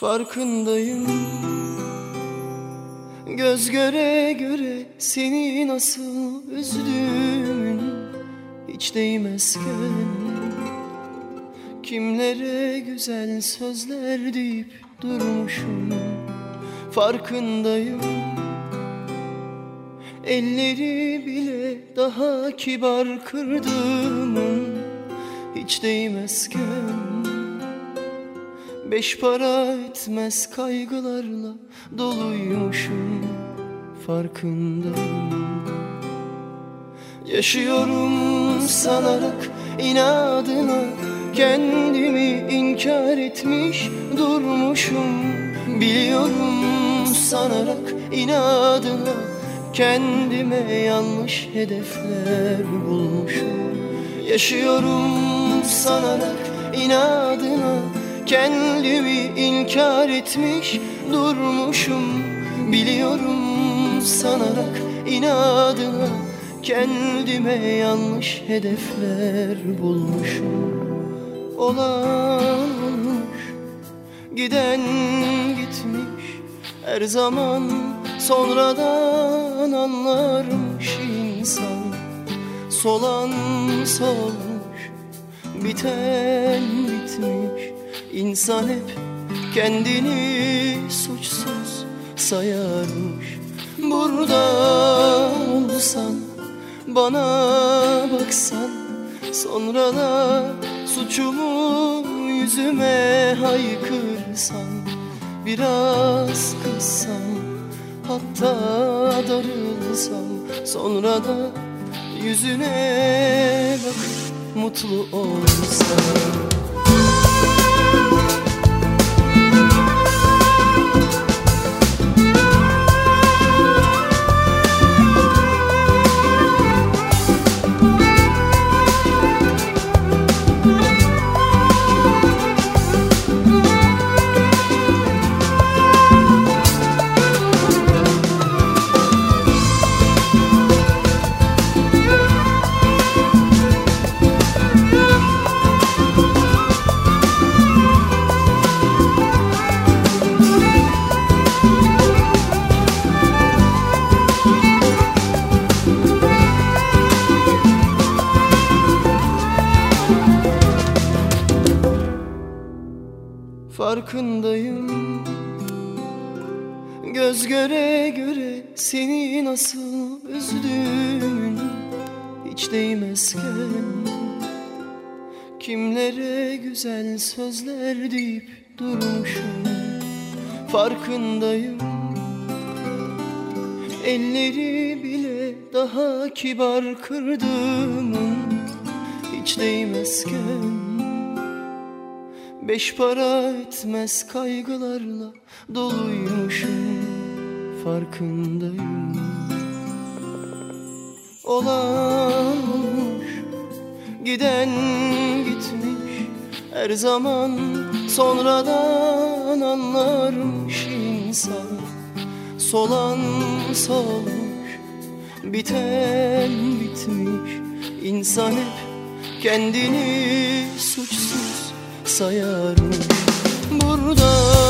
Farkındayım. Göz göre göre seni nasıl üzdüğümün hiç değmezken Kimlere güzel sözler deyip durmuşum. Farkındayım. Elleri bile daha kibar kırdığımın hiç değmezken Beş para etmez kaygılarla doluymuşum farkındayım Yaşıyorum sanarak inadına Kendimi inkar etmiş durmuşum. Biliyorum sanarak inadına Kendime yanlış hedefler bulmuşum. Yaşıyorum sanarak inadına Kendimi inkar etmiş durmuşum. Biliyorum sanarak inadına Kendime yanlış hedefler bulmuşum. Olan olmuş Giden gitmiş Her zaman sonradan anlarmış insan. Solan solmuş Biten bitmiş İnsan hep kendini suçsuz sayarmış. Burada olsan bana baksan Sonra da suçumu yüzüme haykırsan Biraz kızsam hatta darılsam Sonra da yüzüne bakıp mutlu olsam Thank you. Farkındayım. Göz göre göre seni nasıl üzdüğümün hiç değmezken Kimlere güzel sözler deyip durmuşum Farkındayım. Elleri bile daha kibar kırdığımın hiç değmezken Beş para etmez kaygılarla doluymuşum farkındayım. Olan olmuş giden gitmiş Her zaman sonradan anlarmış insan. Solan solmuş biten bitmiş İnsan hep kendini suçsuz sayarım. Burada